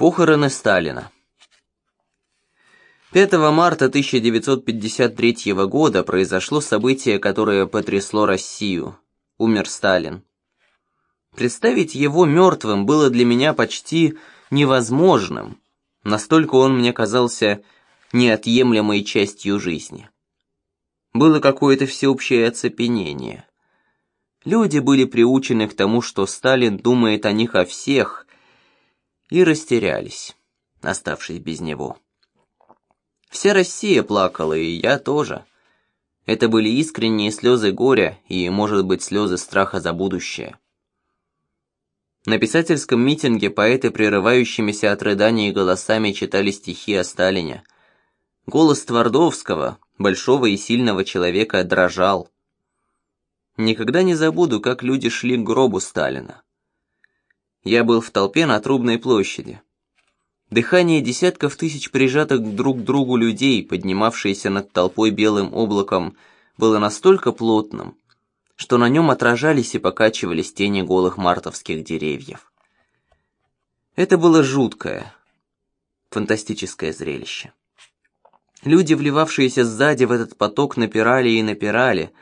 Похороны Сталина 5 марта 1953 года произошло событие, которое потрясло Россию. Умер Сталин. Представить его мертвым было для меня почти невозможным. Настолько он мне казался неотъемлемой частью жизни. Было какое-то всеобщее оцепенение. Люди были приучены к тому, что Сталин думает о них о всех, и растерялись, оставшись без него. Вся Россия плакала, и я тоже. Это были искренние слезы горя и, может быть, слезы страха за будущее. На писательском митинге поэты прерывающимися от рыданий голосами читали стихи о Сталине. Голос Твардовского, большого и сильного человека, дрожал. Никогда не забуду, как люди шли к гробу Сталина. Я был в толпе на Трубной площади. Дыхание десятков тысяч прижатых друг к другу людей, поднимавшиеся над толпой белым облаком, было настолько плотным, что на нем отражались и покачивались тени голых мартовских деревьев. Это было жуткое, фантастическое зрелище. Люди, вливавшиеся сзади в этот поток, напирали и напирали.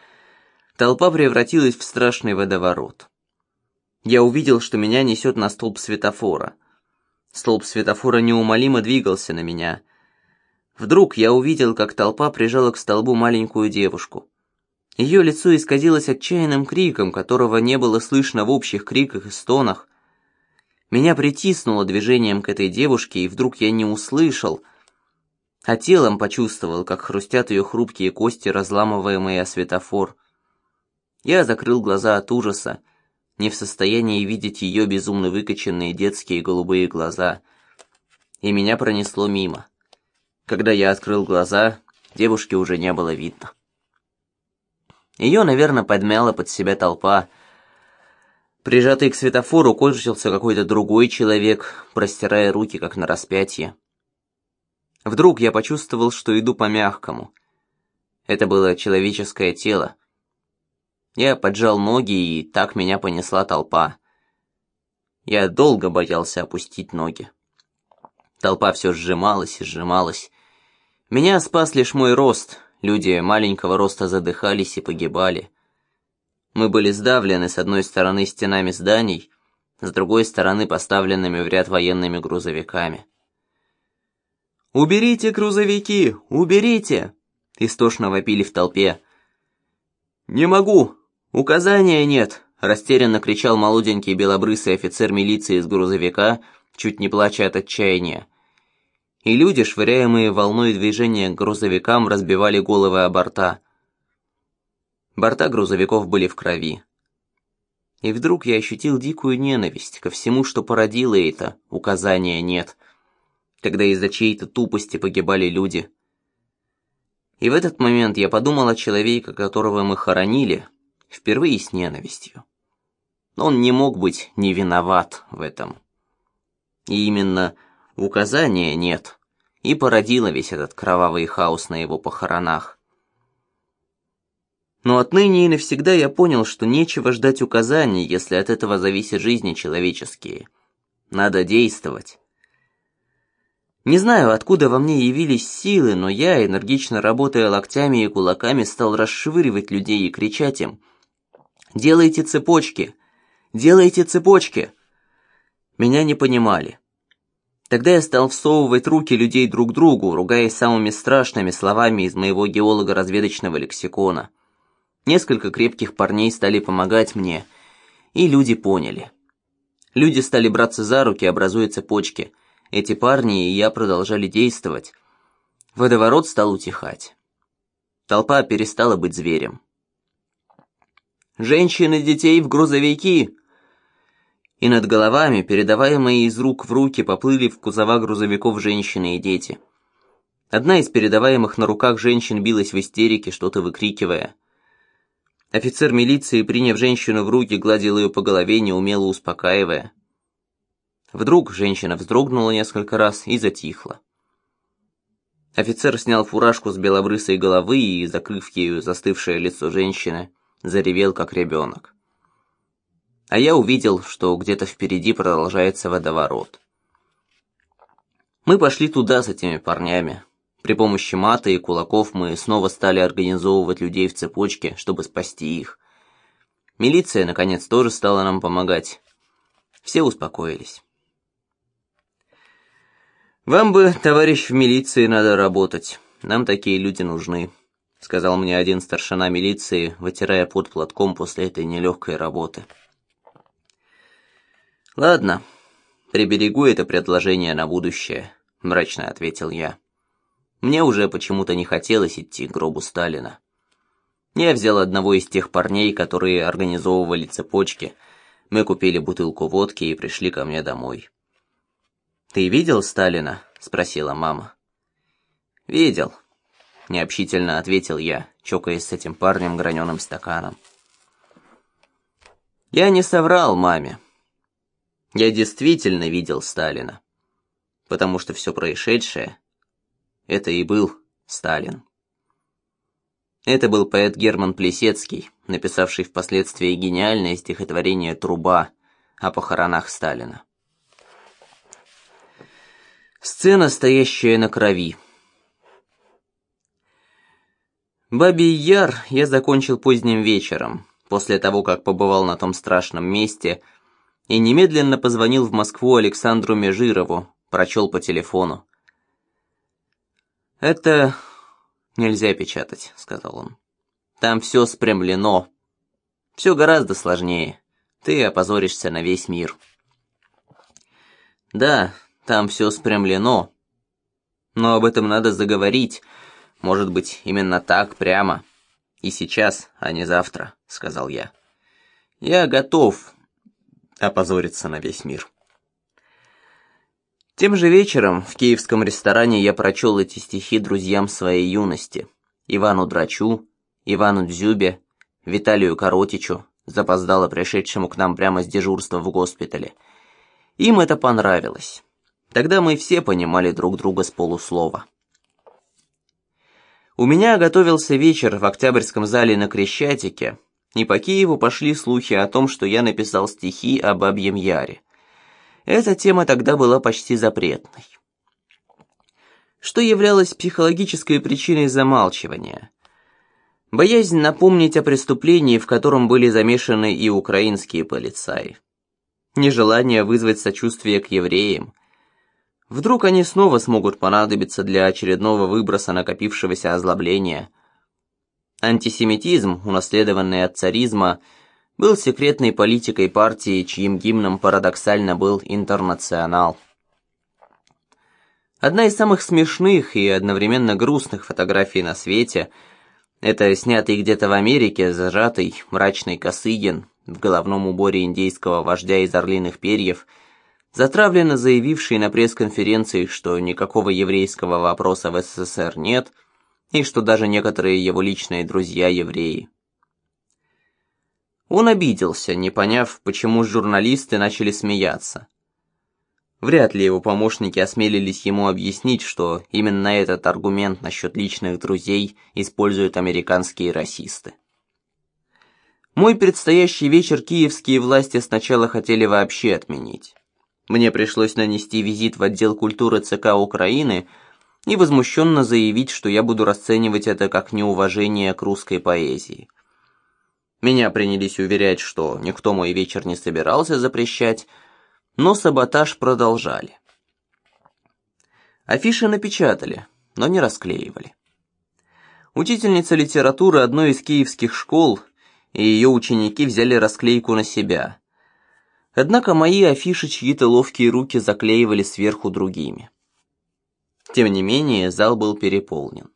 Толпа превратилась в страшный водоворот. Я увидел, что меня несет на столб светофора. Столб светофора неумолимо двигался на меня. Вдруг я увидел, как толпа прижала к столбу маленькую девушку. Ее лицо исказилось отчаянным криком, которого не было слышно в общих криках и стонах. Меня притиснуло движением к этой девушке, и вдруг я не услышал, а телом почувствовал, как хрустят ее хрупкие кости, разламываемые о светофор. Я закрыл глаза от ужаса, не в состоянии видеть ее безумно выкоченные детские голубые глаза. И меня пронесло мимо. Когда я открыл глаза, девушки уже не было видно. Ее, наверное, подмяла под себя толпа. Прижатый к светофору кончился какой-то другой человек, простирая руки, как на распятие. Вдруг я почувствовал, что иду по мягкому. Это было человеческое тело, я поджал ноги, и так меня понесла толпа. Я долго боялся опустить ноги. Толпа все сжималась и сжималась. Меня спас лишь мой рост. Люди маленького роста задыхались и погибали. Мы были сдавлены с одной стороны стенами зданий, с другой стороны поставленными в ряд военными грузовиками. «Уберите грузовики! Уберите!» Истошно вопили в толпе. «Не могу! «Указания нет!» – растерянно кричал молоденький белобрысый офицер милиции из грузовика, чуть не плача от отчаяния. И люди, швыряемые волной движения к грузовикам, разбивали головы о борта. Борта грузовиков были в крови. И вдруг я ощутил дикую ненависть ко всему, что породило это «указания нет», когда из-за чьей-то тупости погибали люди. И в этот момент я подумал о человеке, которого мы хоронили – впервые с ненавистью. Но он не мог быть не виноват в этом. И именно указания нет, и породило весь этот кровавый хаос на его похоронах. Но отныне и навсегда я понял, что нечего ждать указаний, если от этого зависят жизни человеческие. Надо действовать. Не знаю, откуда во мне явились силы, но я, энергично работая локтями и кулаками, стал расшвыривать людей и кричать им – Делайте цепочки! Делайте цепочки!» Меня не понимали. Тогда я стал всовывать руки людей друг другу, ругаясь самыми страшными словами из моего геолого-разведочного лексикона. Несколько крепких парней стали помогать мне, и люди поняли. Люди стали браться за руки, образуя цепочки. Эти парни и я продолжали действовать. Водоворот стал утихать. Толпа перестала быть зверем. Женщин и детей в грузовики!» И над головами, передаваемые из рук в руки, поплыли в кузова грузовиков женщины и дети. Одна из передаваемых на руках женщин билась в истерике, что-то выкрикивая. Офицер милиции, приняв женщину в руки, гладил ее по голове, неумело успокаивая. Вдруг женщина вздрогнула несколько раз и затихла. Офицер снял фуражку с белобрысой головы и, закрыв ею застывшее лицо женщины, заревел как ребенок. А я увидел, что где-то впереди продолжается водоворот. Мы пошли туда с этими парнями. При помощи мата и кулаков мы снова стали организовывать людей в цепочке, чтобы спасти их. Милиция, наконец, тоже стала нам помогать. Все успокоились. «Вам бы, товарищ в милиции, надо работать. Нам такие люди нужны», — сказал мне один старшина милиции, вытирая под платком после этой нелегкой работы. «Ладно, приберегу это предложение на будущее», — мрачно ответил я. Мне уже почему-то не хотелось идти к гробу Сталина. Я взял одного из тех парней, которые организовывали цепочки. Мы купили бутылку водки и пришли ко мне домой. «Ты видел Сталина?» — спросила мама. «Видел», — необщительно ответил я, чокаясь с этим парнем граненым стаканом. Я не соврал маме. Я действительно видел Сталина, потому что все происшедшее — это и был Сталин. Это был поэт Герман Плесецкий, написавший впоследствии гениальное стихотворение «Труба» о похоронах Сталина. Сцена, стоящая на крови. Бабий Яр я закончил поздним вечером, после того, как побывал на том страшном месте, и немедленно позвонил в Москву Александру Межирову, прочел по телефону. Это «Нельзя печатать», — сказал он. «Там все спрямлено. Все гораздо сложнее. Ты опозоришься на весь мир». «Да, там все спрямлено. Но об этом надо заговорить. Может быть, именно так, прямо. И сейчас, а не завтра», — сказал я. «Я готов опозориться на весь мир». Тем же вечером в киевском ресторане я прочел эти стихи друзьям своей юности. Ивану Драчу, Ивану Дзюбе, Виталию Коротичу, запоздало пришедшему к нам прямо с дежурства в госпитале. Им это понравилось. Тогда мы все понимали друг друга с полуслова. У меня готовился вечер в Октябрьском зале на Крещатике, и по Киеву пошли слухи о том, что я написал стихи об Бабьем Яре. Эта тема тогда была почти запретной. Что являлось психологической причиной замалчивания? Боязнь напомнить о преступлении, в котором были замешаны и украинские полицаи. Нежелание вызвать сочувствие к евреям. Вдруг они снова смогут понадобиться для очередного выброса накопившегося озлобления. Антисемитизм, унаследованный от царизма – был секретной политикой партии, чьим гимном парадоксально был «Интернационал». Одна из самых смешных и одновременно грустных фотографий на свете – это снятый где-то в Америке зажатый мрачный Косыгин в головном уборе индейского вождя из орлиных перьев, затравленно заявивший на пресс-конференции, что никакого еврейского вопроса в СССР нет и что даже некоторые его личные друзья евреи. Он обиделся, не поняв, почему журналисты начали смеяться. Вряд ли его помощники осмелились ему объяснить, что именно этот аргумент насчет личных друзей используют американские расисты. Мой предстоящий вечер киевские власти сначала хотели вообще отменить. Мне пришлось нанести визит в отдел культуры ЦК Украины и возмущенно заявить, что я буду расценивать это как неуважение к русской поэзии. Меня принялись уверять, что никто мой вечер не собирался запрещать, но саботаж продолжали. Афиши напечатали, но не расклеивали. Учительница литературы одной из киевских школ и ее ученики взяли расклейку на себя. Однако мои афиши чьи-то ловкие руки заклеивали сверху другими. Тем не менее, зал был переполнен.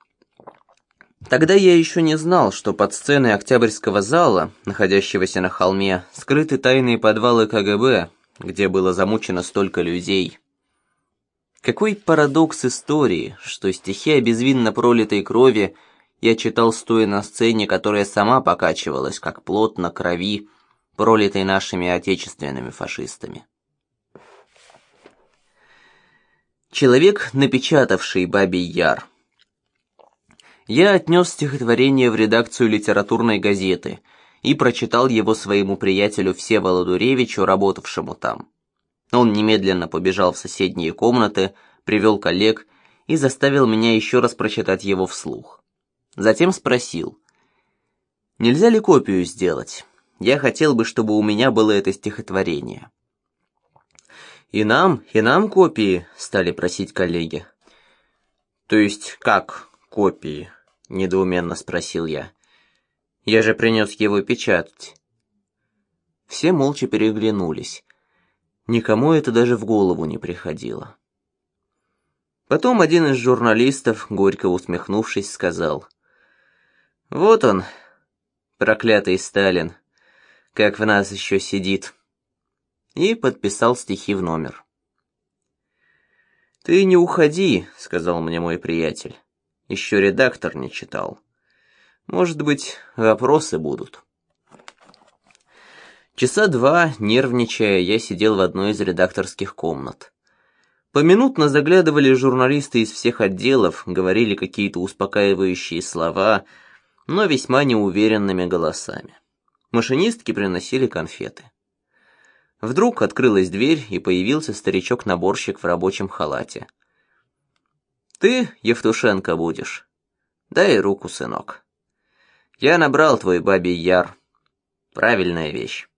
Тогда я еще не знал, что под сценой Октябрьского зала, находящегося на холме, скрыты тайные подвалы КГБ, где было замучено столько людей. Какой парадокс истории, что стихи о безвинно пролитой крови я читал стоя на сцене, которая сама покачивалась, как плод на крови, пролитой нашими отечественными фашистами. Человек, напечатавший «Бабий Яр», я отнес стихотворение в редакцию литературной газеты и прочитал его своему приятелю Всеволоду Ревичу, работавшему там. Он немедленно побежал в соседние комнаты, привел коллег и заставил меня еще раз прочитать его вслух. Затем спросил, нельзя ли копию сделать? Я хотел бы, чтобы у меня было это стихотворение. «И нам, и нам копии», — стали просить коллеги. «То есть как копии?» — недоуменно спросил я. «Я же принес его печатать». Все молча переглянулись. Никому это даже в голову не приходило. Потом один из журналистов, горько усмехнувшись, сказал. «Вот он, проклятый Сталин, как в нас еще сидит» и подписал стихи в номер. «Ты не уходи», — сказал мне мой приятель. «Еще редактор не читал. Может быть, вопросы будут». Часа два, нервничая, я сидел в одной из редакторских комнат. Поминутно заглядывали журналисты из всех отделов, говорили какие-то успокаивающие слова, но весьма неуверенными голосами. Машинистки приносили конфеты. Вдруг открылась дверь, и появился старичок-наборщик в рабочем халате. «Ты, Евтушенко, будешь? Дай руку, сынок. Я набрал твой бабий яр. Правильная вещь.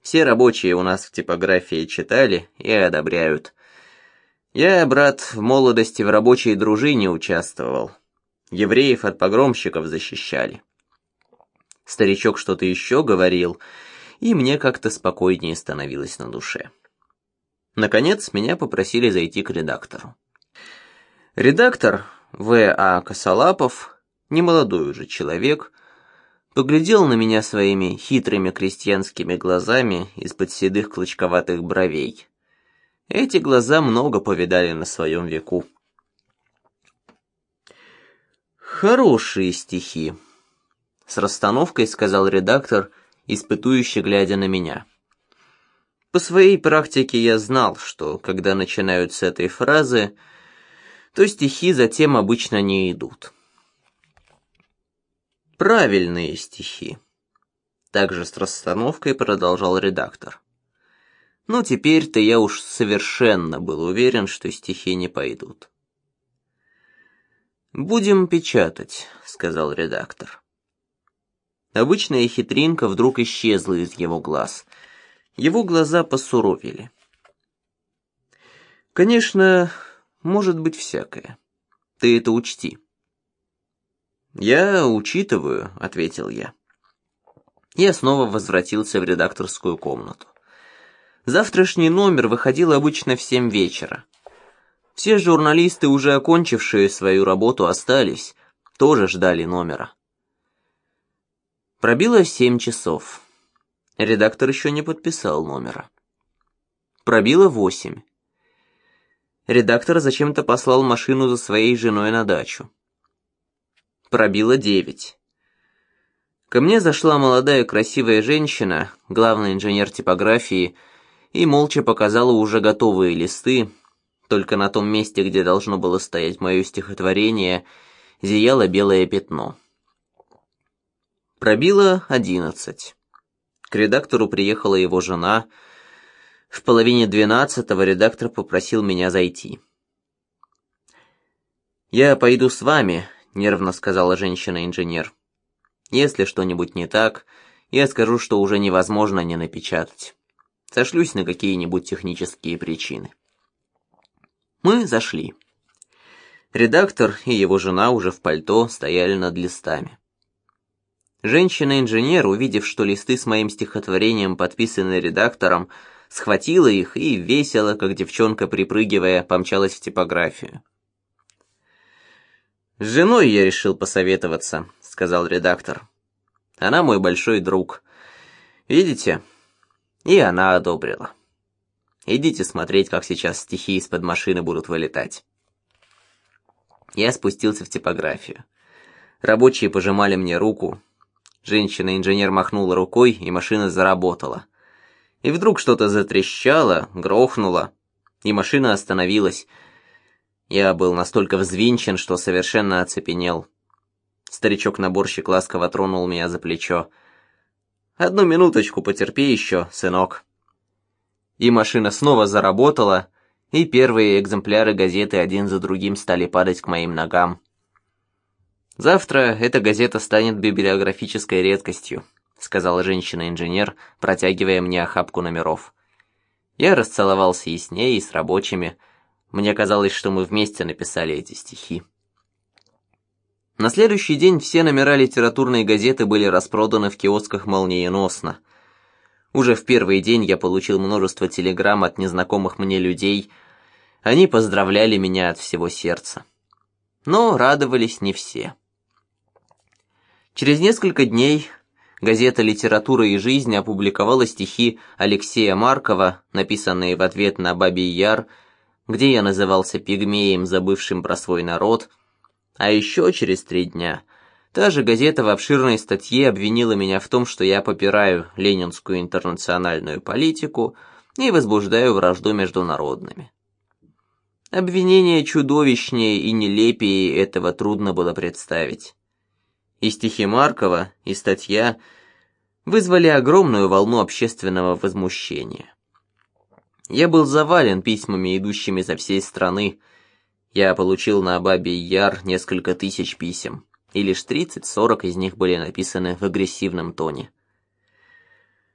Все рабочие у нас в типографии читали и одобряют. Я, брат, в молодости в рабочей дружине участвовал. Евреев от погромщиков защищали. Старичок что-то еще говорил, и мне как-то спокойнее становилось на душе. Наконец, меня попросили зайти к редактору. Редактор В.А. Косолапов, немолодой уже человек, поглядел на меня своими хитрыми крестьянскими глазами из-под седых клочковатых бровей. Эти глаза много повидали на своем веку. «Хорошие стихи», — с расстановкой сказал редактор — испытующе глядя на меня. По своей практике я знал, что когда начинают с этой фразы, то стихи затем обычно не идут. Правильные стихи. Также с расстановкой продолжал редактор. Но теперь-то я уж совершенно был уверен, что стихи не пойдут. «Будем печатать», — сказал редактор. Обычная хитринка вдруг исчезла из его глаз. Его глаза посуровели. Конечно, может быть всякое. Ты это учти. «Я учитываю», — ответил я. Я снова возвратился в редакторскую комнату. Завтрашний номер выходил обычно в семь вечера. Все журналисты, уже окончившие свою работу, остались, тоже ждали номера. Пробило семь часов. Редактор еще не подписал номера. Пробило восемь. Редактор зачем-то послал машину за своей женой на дачу. Пробило девять. Ко мне зашла молодая красивая женщина, главный инженер типографии, и молча показала уже готовые листы, только на том месте, где должно было стоять мое стихотворение, зияло белое пятно. Пробило одиннадцать. К редактору приехала его жена. В половине двенадцатого редактор попросил меня зайти. «Я пойду с вами», — нервно сказала женщина-инженер. «Если что-нибудь не так, я скажу, что уже невозможно не напечатать. Сошлюсь на какие-нибудь технические причины». Мы зашли. Редактор и его жена уже в пальто стояли над листами. Женщина-инженер, увидев, что листы с моим стихотворением подписаны редактором, схватила их и весело, как девчонка припрыгивая, помчалась в типографию. «С женой я решил посоветоваться», — сказал редактор. «Она мой большой друг. Видите? И она одобрила. Идите смотреть, как сейчас стихи из-под машины будут вылетать». Я спустился в типографию. Рабочие пожимали мне руку, Женщина-инженер махнула рукой, и машина заработала. И вдруг что-то затрещало, грохнуло, и машина остановилась. Я был настолько взвинчен, что совершенно оцепенел. Старичок-наборщик ласково тронул меня за плечо. «Одну минуточку потерпи еще, сынок». И машина снова заработала, и первые экземпляры газеты один за другим стали падать к моим ногам. «Завтра эта газета станет библиографической редкостью», сказала женщина-инженер, протягивая мне охапку номеров. Я расцеловался и с ней, и с рабочими. Мне казалось, что мы вместе написали эти стихи. На следующий день все номера литературной газеты были распроданы в киосках молниеносно. Уже в первый день я получил множество телеграмм от незнакомых мне людей. Они поздравляли меня от всего сердца. Но радовались не все. Через несколько дней газета «Литература и жизнь» опубликовала стихи Алексея Маркова, написанные в ответ на «Бабий Яр», где я назывался пигмеем, забывшим про свой народ – а еще через три дня та же газета в обширной статье обвинила меня в том, что я попираю ленинскую интернациональную политику и возбуждаю вражду между народными. Обвинение чудовищнее и нелепее этого трудно было представить. И стихи Маркова, и статья вызвали огромную волну общественного возмущения. Я был завален письмами, идущими со всей страны, я получил на Бабий Яр несколько тысяч писем, и лишь 30-40 из них были написаны в агрессивном тоне.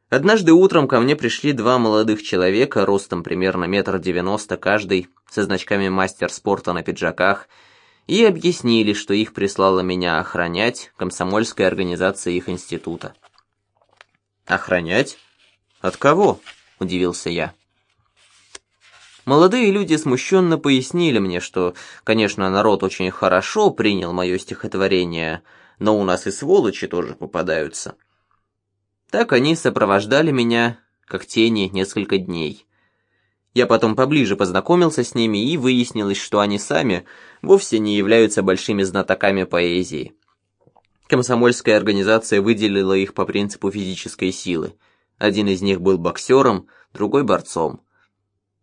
Однажды утром ко мне пришли два молодых человека, ростом примерно метр девяносто каждый, со значками мастер спорта на пиджаках, и объяснили, что их прислала меня охранять комсомольская организация их института. «Охранять? От кого?» – удивился я. Молодые люди смущенно пояснили мне, что, конечно, народ очень хорошо принял мое стихотворение, но у нас и сволочи тоже попадаются. Так они сопровождали меня, как тени, несколько дней. Я потом поближе познакомился с ними и выяснилось, что они сами вовсе не являются большими знатоками поэзии. Комсомольская организация выделила их по принципу физической силы. Один из них был боксером, другой борцом.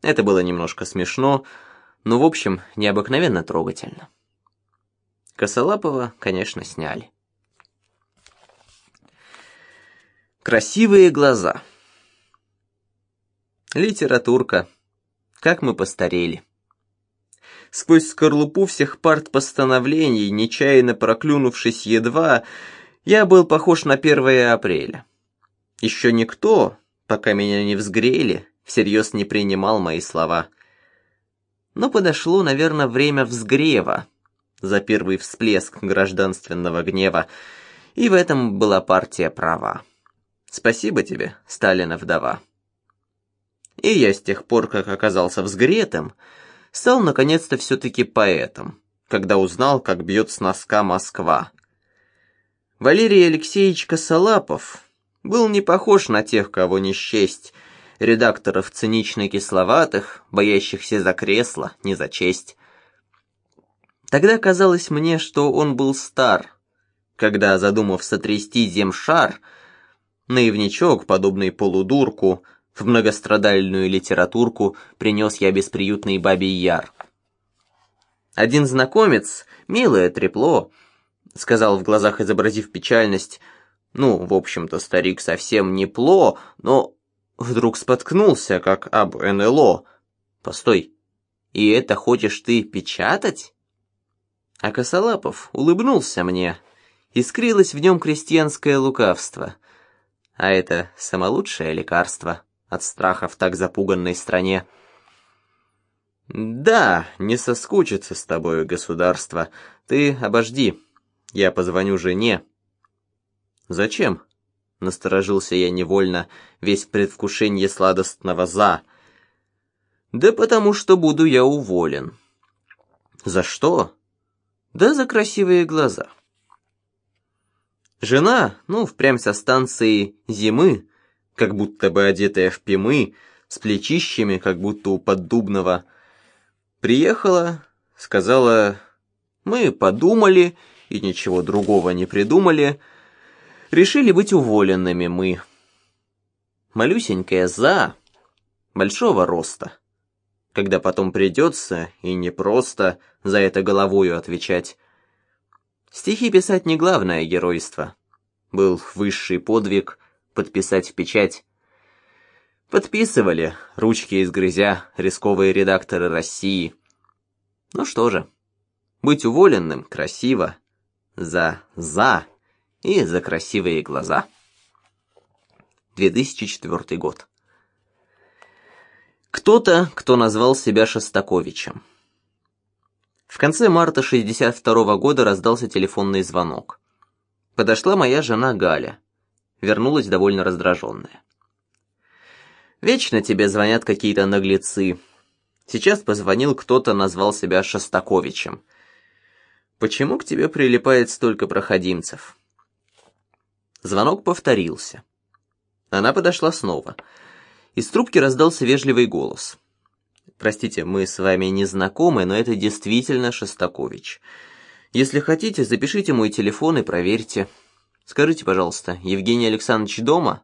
Это было немножко смешно, но в общем необыкновенно трогательно. Косолапова, конечно, сняли. Красивые глаза. Литературка. Как мы постарели. Сквозь скорлупу всех парт постановлений, нечаянно проклюнувшись едва, я был похож на 1 апреля. Еще никто, пока меня не взгрели, всерьез не принимал мои слова. Но подошло, наверное, время взгрева за первый всплеск гражданственного гнева, и в этом была партия права. Спасибо тебе, Сталина вдова. И я с тех пор, как оказался взгретым, стал наконец-то все-таки поэтом, когда узнал, как бьет с носка Москва. Валерий Алексеевич Косолапов был не похож на тех, кого не счесть, редакторов цинично-кисловатых, боящихся за кресло, не за честь. Тогда казалось мне, что он был стар, когда, задумав сотрясти земшар, наивничок, подобный полудурку, в многострадальную литературку принес я бесприютный бабий яр. Один знакомец, милое трепло, сказал в глазах, изобразив печальность, ну, в общем-то, старик совсем не пло, но Вдруг споткнулся, как об НЛО. Постой, и это хочешь ты печатать? А Косолапов улыбнулся мне. Искрилось в нем крестьянское лукавство. А это самолучшее лекарство от страха в так запуганной стране. «Да, не соскучится с тобою государство. Ты обожди, я позвоню жене». «Зачем?» Насторожился я невольно, весь в предвкушении сладостного «за». «Да потому что буду я уволен». «За что?» «Да за красивые глаза». Жена, ну, впрямь со станции зимы, как будто бы одетая в пимы, с плечищами, как будто у поддубного, приехала, сказала, мы подумали и ничего другого не придумали, решили быть уволенными мы. Малюсенькая за, большого роста. Когда потом придется, и не просто, за это головою отвечать. Стихи писать не главное геройство. Был высший подвиг подписать в печать. Подписывали, ручки изгрызя, рисковые редакторы России. Ну что же, быть уволенным красиво, за «за» и за красивые глаза. 2004 год. Кто-то, кто назвал себя Шостаковичем. В конце марта 62 -го года раздался телефонный звонок. Подошла моя жена Галя. Вернулась довольно раздраженная. «Вечно тебе звонят какие-то наглецы. Сейчас позвонил кто-то, назвал себя Шостаковичем. Почему к тебе прилипает столько проходимцев?» Звонок повторился. Она подошла снова. Из трубки раздался вежливый голос. Простите, мы с вами не знакомы, но это действительно Шостакович. Если хотите, запишите мой телефон и проверьте. Скажите, пожалуйста, Евгений Александрович дома?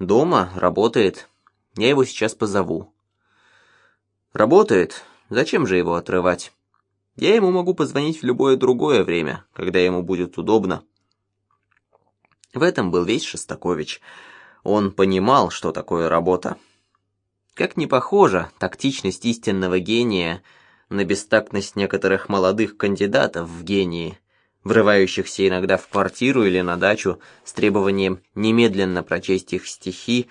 Дома, работает. Я его сейчас позову. Работает? Зачем же его отрывать? Я ему могу позвонить в любое другое время, когда ему будет удобно. В этом был весь Шостакович. Он понимал, что такое работа. Как не похожа тактичность истинного гения на бестактность некоторых молодых кандидатов в гении, врывающихся иногда в квартиру или на дачу с требованием немедленно прочесть их стихи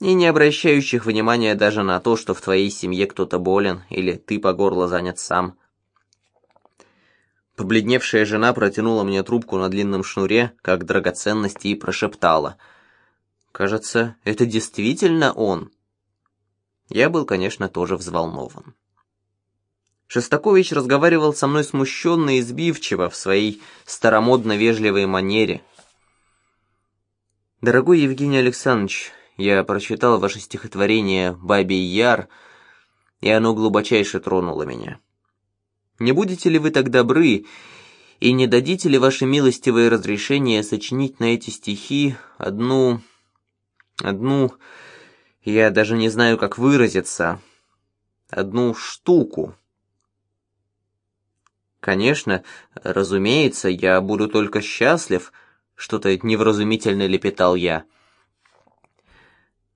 и не обращающих внимания даже на то, что в твоей семье кто-то болен или ты по горло занят сам. Побледневшая жена протянула мне трубку на длинном шнуре, как драгоценности, и прошептала. «Кажется, это действительно он». Я был, конечно, тоже взволнован. Шестакович разговаривал со мной смущенно и сбивчиво в своей старомодно-вежливой манере. «Дорогой Евгений Александрович, я прочитал ваше стихотворение «Бабий Яр», и оно глубочайше тронуло меня. Не будете ли вы так добры и не дадите ли ваше милостивое разрешение сочинить на эти стихи одну... одну... Я даже не знаю, как выразиться. Одну штуку. Конечно, разумеется, я буду только счастлив, что-то невразумительно лепетал я.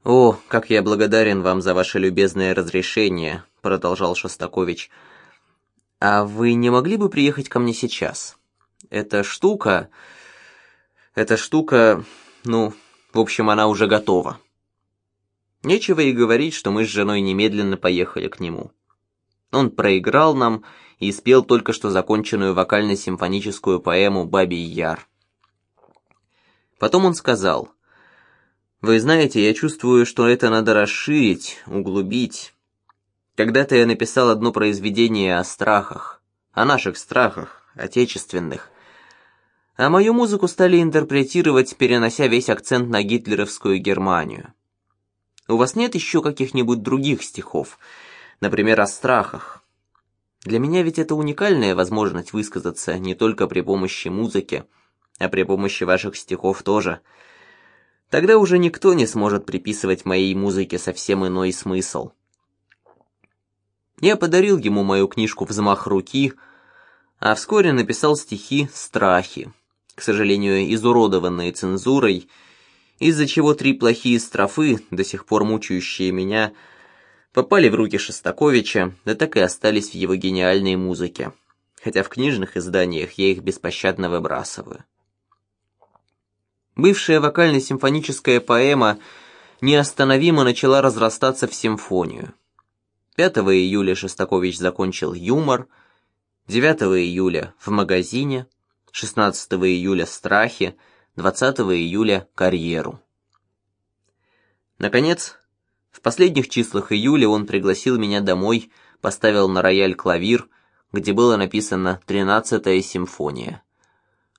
«О, как я благодарен вам за ваше любезное разрешение», — продолжал Шостакович. «А вы не могли бы приехать ко мне сейчас? Эта штука... Эта штука... Ну, в общем, она уже готова». Нечего и говорить, что мы с женой немедленно поехали к нему. Он проиграл нам и спел только что законченную вокально-симфоническую поэму «Бабий Яр». Потом он сказал, «Вы знаете, я чувствую, что это надо расширить, углубить. Когда-то я написал одно произведение о страхах, о наших страхах, отечественных. А мою музыку стали интерпретировать, перенося весь акцент на гитлеровскую Германию. У вас нет еще каких-нибудь других стихов, например, о страхах? Для меня ведь это уникальная возможность высказаться не только при помощи музыки, а при помощи ваших стихов тоже. Тогда уже никто не сможет приписывать моей музыке совсем иной смысл. Я подарил ему мою книжку «Взмах руки», а вскоре написал стихи «Страхи», к сожалению, изуродованные цензурой, из-за чего три плохие строфы, до сих пор мучающие меня, попали в руки Шостаковича, да так и остались в его гениальной музыке, хотя в книжных изданиях я их беспощадно выбрасываю. Бывшая вокально-симфоническая поэма неостановимо начала разрастаться в симфонию. 5 июля Шостакович закончил «Юмор», 9 июля «В магазине», 16 июля «Страхи», 20 июля карьеру. Наконец, последних числах июля он пригласил меня домой, поставил на рояль клавир, где было написано «Тринадцатая симфония».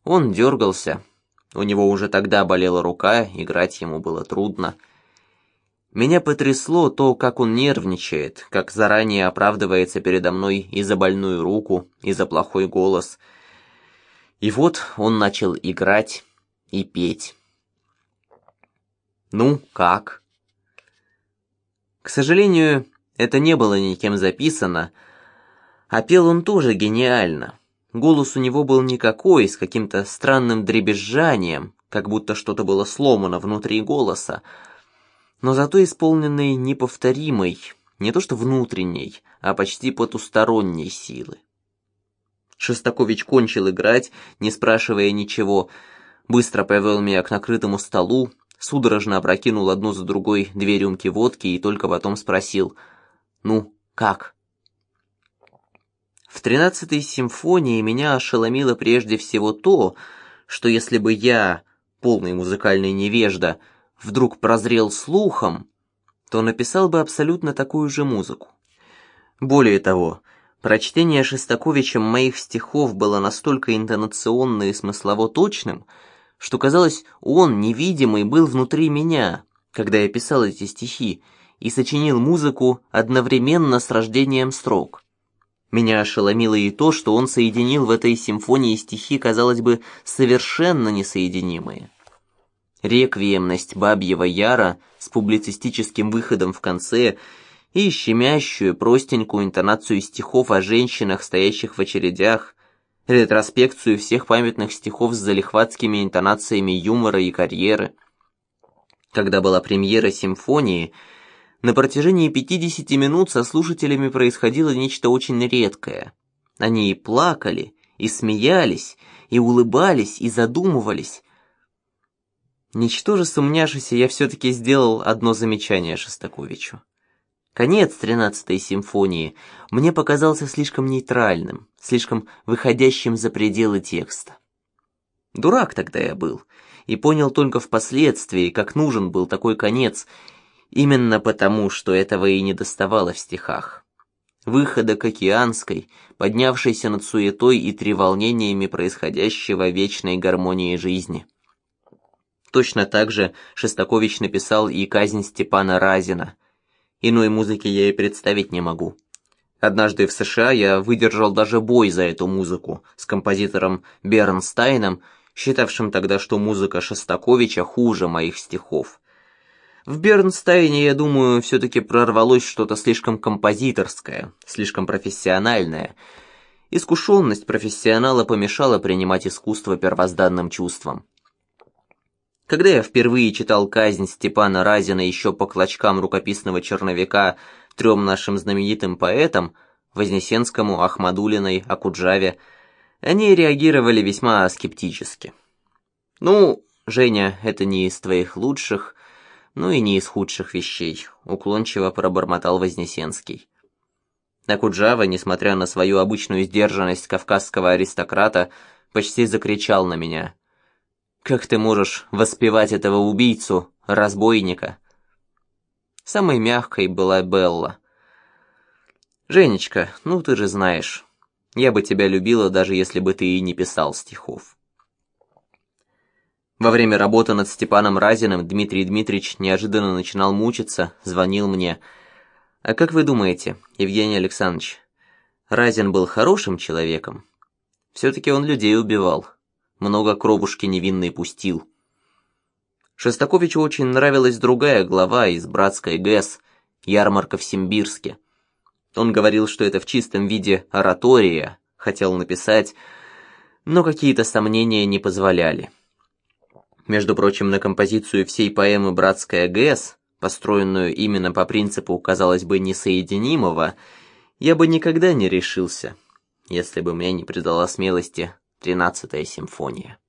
Он дергался, у него уже тогда болела рука, играть ему было трудно. Меня потрясло то, как он нервничает, как заранее оправдывается передо мной и за больную руку, и за плохой голос. И вот он начал играть, и петь. Ну, как? К сожалению, это не было никем записано, а пел он тоже гениально. Голос у него был никакой, с каким-то странным дребезжанием, как будто что-то было сломано внутри голоса. но зато исполненный неповторимой, не то что внутренней, а почти потусторонней силы. Шостакович кончил играть, не спрашивая ничего, быстро повел меня к накрытому столу, судорожно опрокинул одну за другой две рюмки водки и только потом спросил «Ну, как?» В тринадцатой симфонии меня ошеломило прежде всего то, что если бы я, полный музыкальный невежда, вдруг прозрел слухом, то написал бы абсолютно такую же музыку. Более того, прочтение Шестаковичем моих стихов было настолько интонационно и смыслово точным, что казалось, он, невидимый, был внутри меня, когда я писал эти стихи, и сочинил музыку одновременно с рождением строк. Меня ошеломило и то, что он соединил в этой симфонии стихи, казалось бы, совершенно несоединимые. Реквиемность Бабьего Яра с публицистическим выходом в конце и щемящую, простенькую интонацию стихов о женщинах, стоящих в очередях, ретроспекцию всех памятных стихов с залихватскими интонациями юмора и карьеры. Когда была премьера симфонии – на протяжении 50 минут со слушателями происходило нечто очень редкое. Они и плакали, и смеялись, и улыбались, и задумывались. Ничтоже сумняшися, я все-таки сделал одно замечание Шостаковичу. Конец тринадцатой симфонии мне показался слишком нейтральным, слишком выходящим за пределы текста. Дурак тогда я был, и понял только впоследствии, как нужен был такой конец, Именно потому, что этого и не доставало в стихах. Выхода к океанской, поднявшейся над суетой и треволнениями происходящего вечной гармонии жизни. Точно так же Шестакович написал и «Казнь Степана Разина». Иной музыки я и представить не могу. Однажды в США я выдержал даже бой за эту музыку с композитором Бернстайном, считавшим тогда, что музыка Шостаковича хуже моих стихов. В Бернстайне, я думаю, все-таки прорвалось что-то слишком композиторское, слишком профессиональное. Искушенность профессионала помешала принимать искусство первозданным чувством. Когда я впервые читал «Казнь» Степана Разина еще по клочкам рукописного черновика трем нашим знаменитым поэтам, Вознесенскому, Ахмадулиной, Акуджаве, они реагировали весьма скептически. «Ну, Женя, это не из твоих лучших», ну и не из худших вещей, уклончиво пробормотал Вознесенский. Акуджава, несмотря на свою обычную сдержанность кавказского аристократа, почти закричал на меня. «Как ты можешь воспевать этого убийцу, разбойника?» Самой мягкой была Белла. «Женечка, ну ты же знаешь, я бы тебя любила, даже если бы ты и не писал стихов». Во время работы над Степаном Разиным Дмитрий Дмитриевич неожиданно начинал мучиться, звонил мне. «А как вы думаете, Евгений Александрович, Разин был хорошим человеком? Все-таки он людей убивал, много кровушки невинной пустил». Шестаковичу очень нравилась другая глава из «Братской ГЭС» «Ярмарка в Симбирске». Он говорил, что это в чистом виде оратория, хотел написать, но какие-то сомнения не позволяли. Между прочим, на композицию всей поэмы «Братская ГЭС», построенную именно по принципу, казалось бы, несоединимого, я бы никогда не решился, если бы мне не придала смелости тринадцатая симфония.